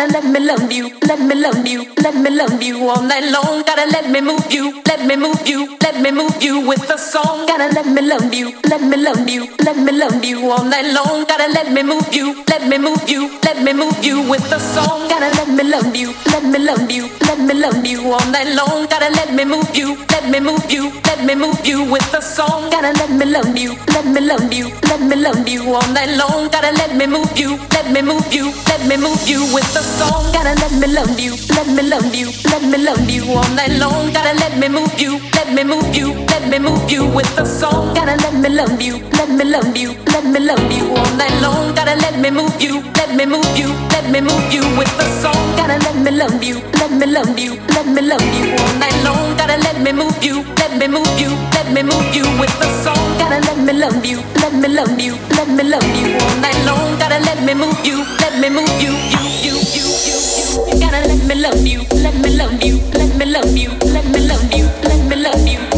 Gotta let me love you, let me love you, let me love you all night long. Gotta let me move you, let me move you, let me move you with the song. Gotta let me love you, let me love you, let me love you all night long. Gotta let me move you, let me move you, let me move you with the song. Gotta let me love you, let me love you, let me love you all night long. Gotta let me move you, let me move you, let me move you with the song. Gotta let me love you, let me love you, let me love you all night long. Gotta let me move you, let me move you, let me move you with the song. Gotta let me love you, let me love you, let me love you all night long. Gotta let me move you, let me move you, let me move you with the song. Gotta let me love you, let me love you, let me love you all night long. Gotta let me move you, let me move you, let me move you with the song. Gotta let me love you, let me love you, let me love you all night long. Gotta let me move you, let me move you, let me move you with the song. Gotta let me love you, let me love you, let me love you all night long. Gotta let me move you, let me move you, you, you, you, you. Gotta let me love you, let me love you, let me love you, let me love you, let me love you,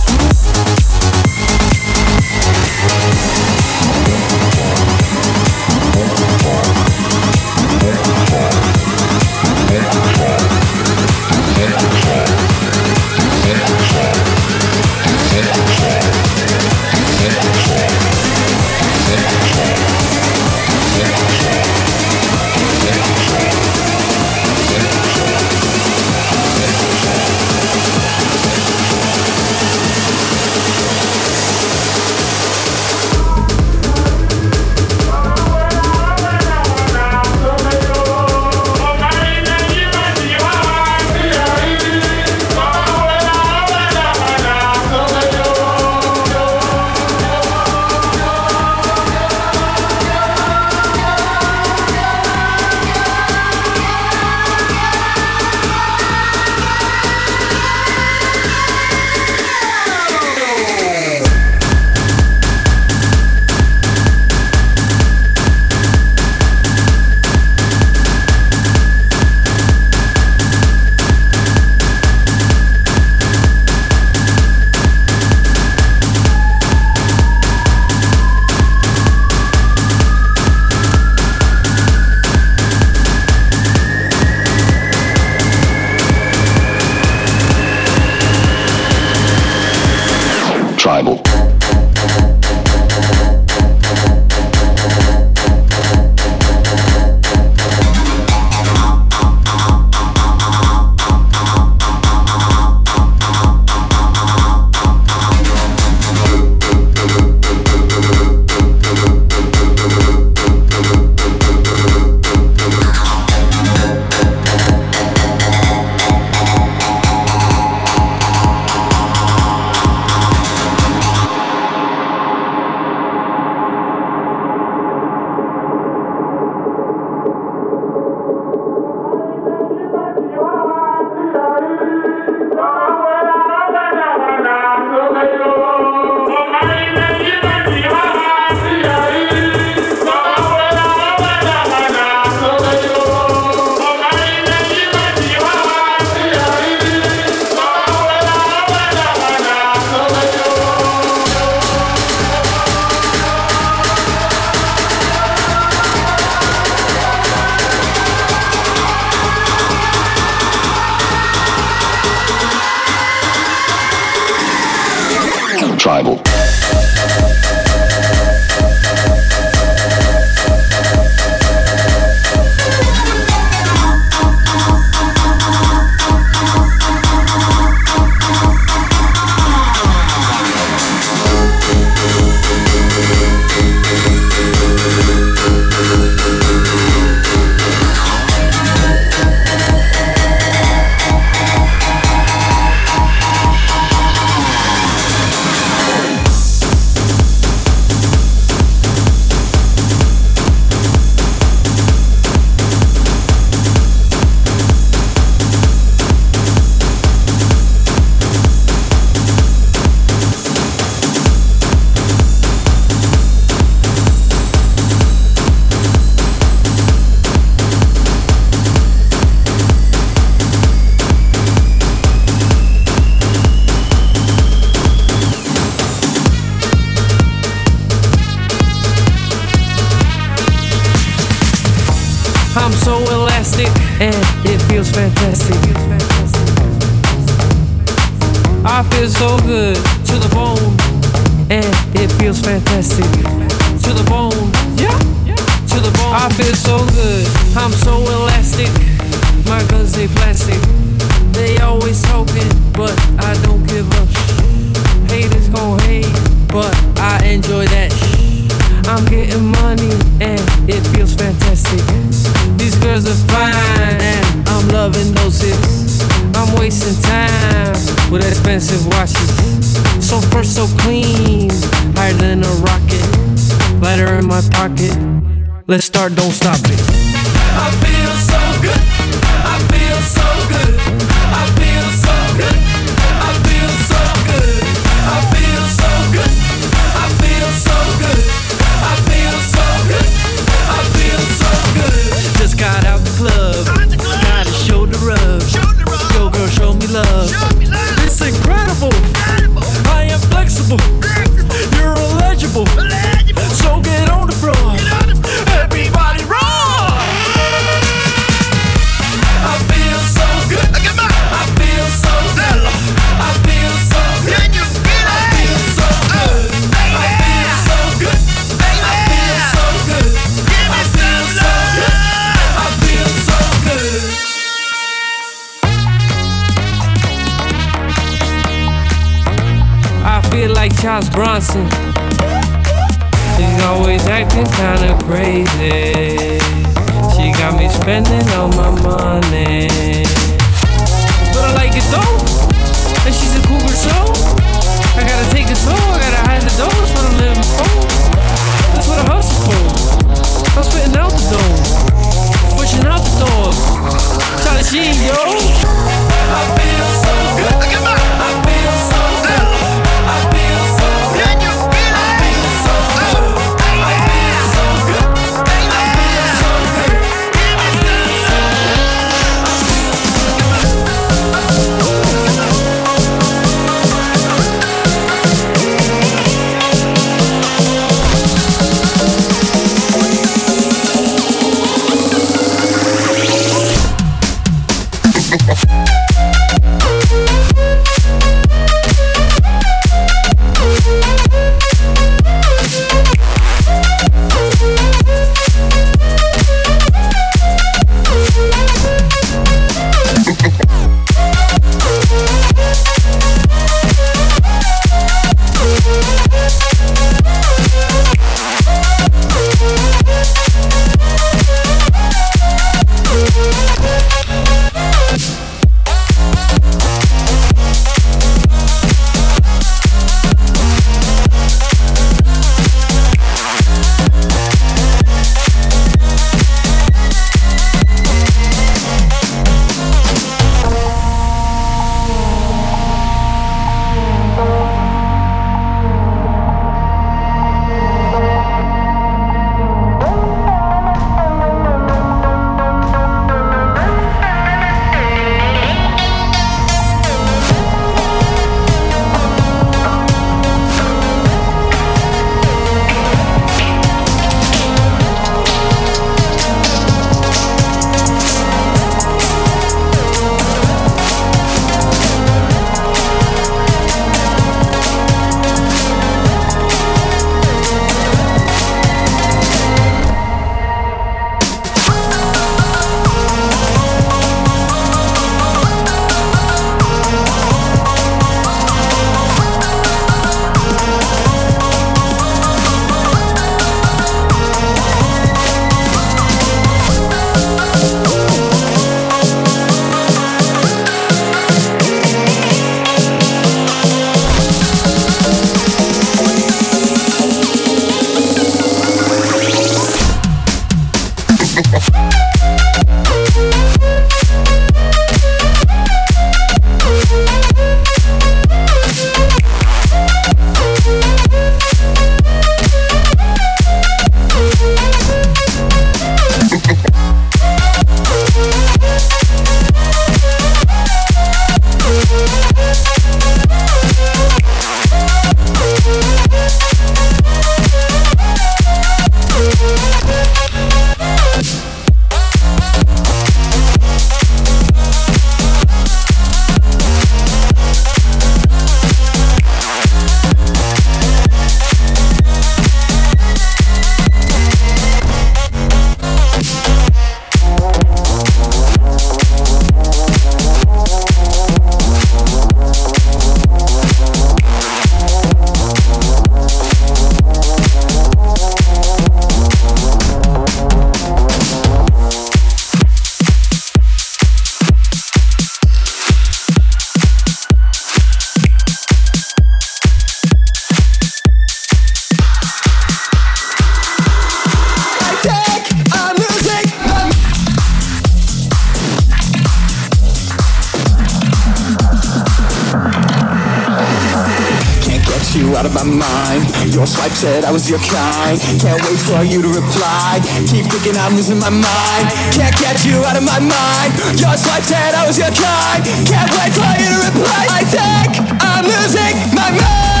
your kind. Can't wait for you to reply. Keep thinking I'm losing my mind. Can't get you out of my mind. Your swipe said I was your kind. Can't wait for you to reply. I think I'm losing my mind.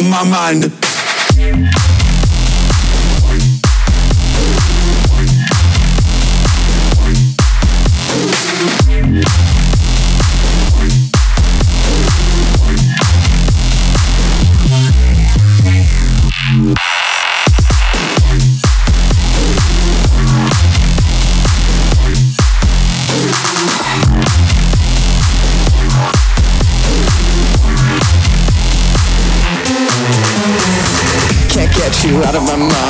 My mind. you out of my mind.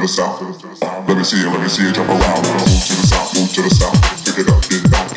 the south. Let me see it, let me see it, jump around. Move to the south, move to the south. Pick it up, get down.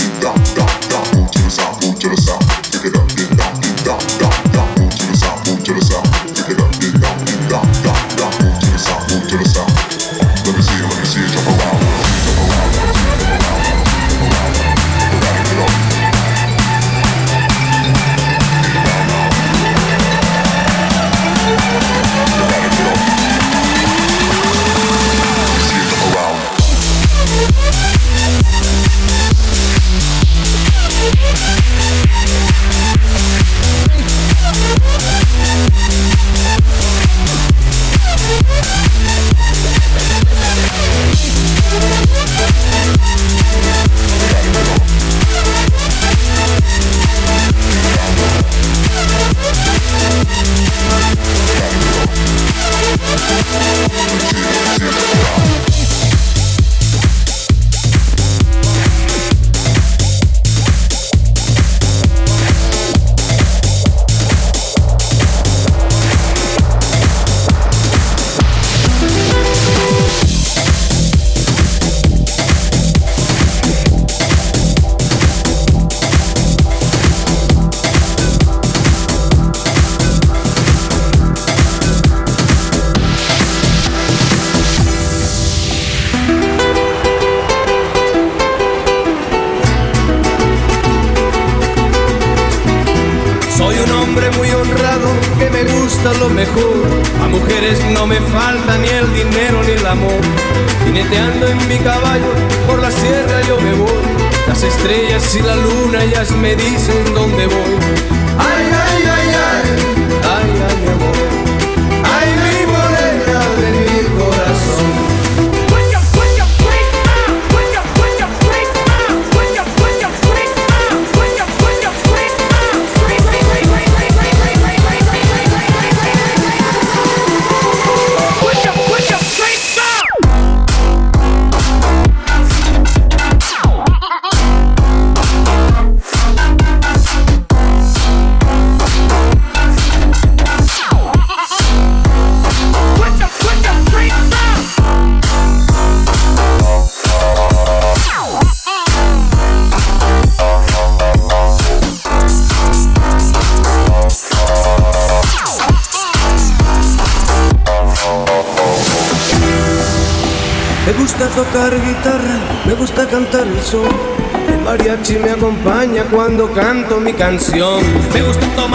Cuando canto mi canción. Me gusta tomar